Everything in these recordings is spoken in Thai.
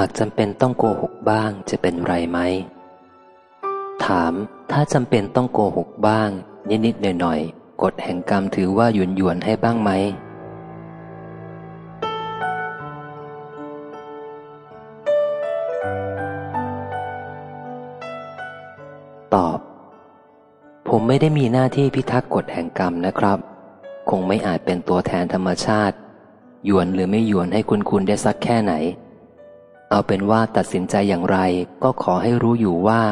หากจำเป็นต้องโกหกบ้างจะเป็นไรไหม ถาม ถ้าจำเป็นต้องโกหกบ้าง นิดๆหน่อยๆกฎแห่งกรรมถือว่าหยวนหยวนให้บ้างไหม ตอบ ผมไม่ได้มีหน้าที่พิทักษ์กฎแห่งกรรมนะครับ คงไม่อาจเป็นตัวแทนธรรมชาติ หยวนหรือไม่หยวนให้คุณคุณได้สักแค่ไหน เอาเป็นว่าตัดสินใจอย่างไรก็ขอให้รู้อยู่ว่า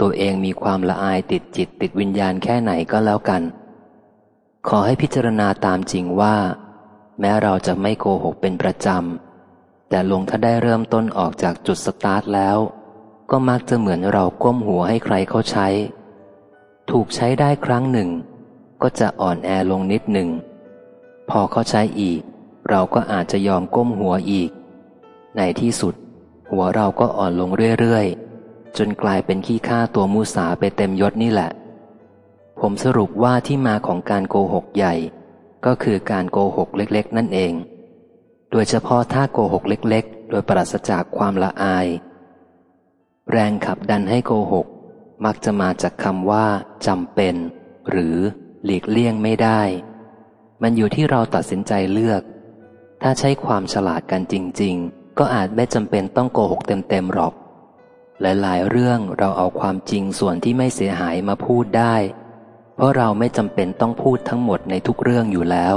ตัวเองมีความละอายติดจิตติดวิญญาณแค่ไหนก็แล้วกัน ขอให้พิจารณาตามจริงว่า แม้เราจะไม่โกหกเป็นประจำ แต่ลงถ้าได้เริ่มต้นออกจากจุดสตาร์ทแล้ว ก็มักจะเหมือนเราก้มหัวให้ใครเขาใช้ ถูกใช้ได้ครั้งหนึ่ง ก็จะอ่อนแอลงนิดหนึ่ง พอเขาใช้อีก เราก็อาจจะยอมก้มหัวอีก ในที่สุด หัวเราก็อ่อนลงเรื่อยๆ จนกลายเป็นขี้ข้าตัวมูสาไปเต็มยศนี่แหละ ผมสรุปว่าที่มาของการโกหกใหญ่ ก็คือการโกหกเล็กๆ นั่นเอง โดยเฉพาะถ้าโกหกเล็กๆ โดยปราศจากความละอาย แรงขับดันให้โกหก มักจะมาจากคำว่าจำเป็น หรือหลีกเลี่ยงไม่ได้ มันอยู่ที่เราตัดสินใจเลือก ถ้าใช้ความฉลาดกันจริง ๆ ก็อาจไม่จำเป็นต้องโกหกเต็มๆหรอก หลายๆเรื่องเราเอาความจริงส่วนที่ไม่เสียหายมาพูดได้ เพราะเราไม่จำเป็นต้องพูดทั้งหมดในทุกเรื่องอยู่แล้ว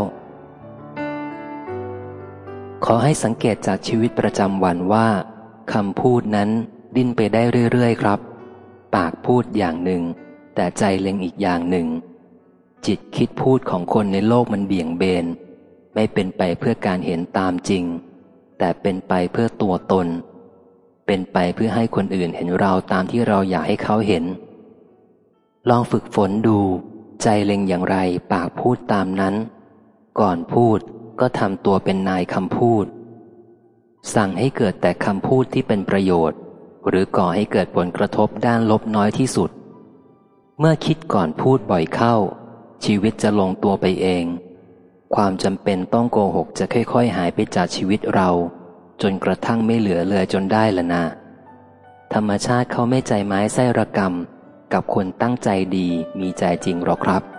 ขอให้สังเกตจากชีวิตประจำวันว่าคำพูดนั้นดิ้นไปได้เรื่อย ๆ ครับ ปากพูดอย่างหนึ่ง แต่ใจเล็งอีกอย่างหนึ่ง จิตคิดพูดของคนในโลกมันเบี่ยงเบน ไม่เป็นไปเพื่อการเห็นตามจริง แต่เป็นไปเพื่อตัวตน เป็นไปเพื่อให้คนอื่นเห็นเราตามที่เราอยากให้เขาเห็น ลองฝึกฝนดู ใจเล็งอย่างไรปากพูดตามนั้น ก่อนพูดก็ทำตัวเป็นนายคำพูด สั่งให้เกิดแต่คำพูดที่เป็นประโยชน์ หรือก่อให้เกิดผลกระทบด้านลบน้อยที่สุด เมื่อคิดก่อนพูดบ่อยเข้า ชีวิตจะลงตัวไปเอง ความจำเป็นต้องโกหกจะค่อยๆ หายไปจากชีวิตเรา จนกระทั่งไม่เหลือเลยจนได้ละนะ ธรรมชาติเขาไม่ใจไม้ไส้ระกรรม กับคนตั้งใจดีมีใจจริงหรอกครับ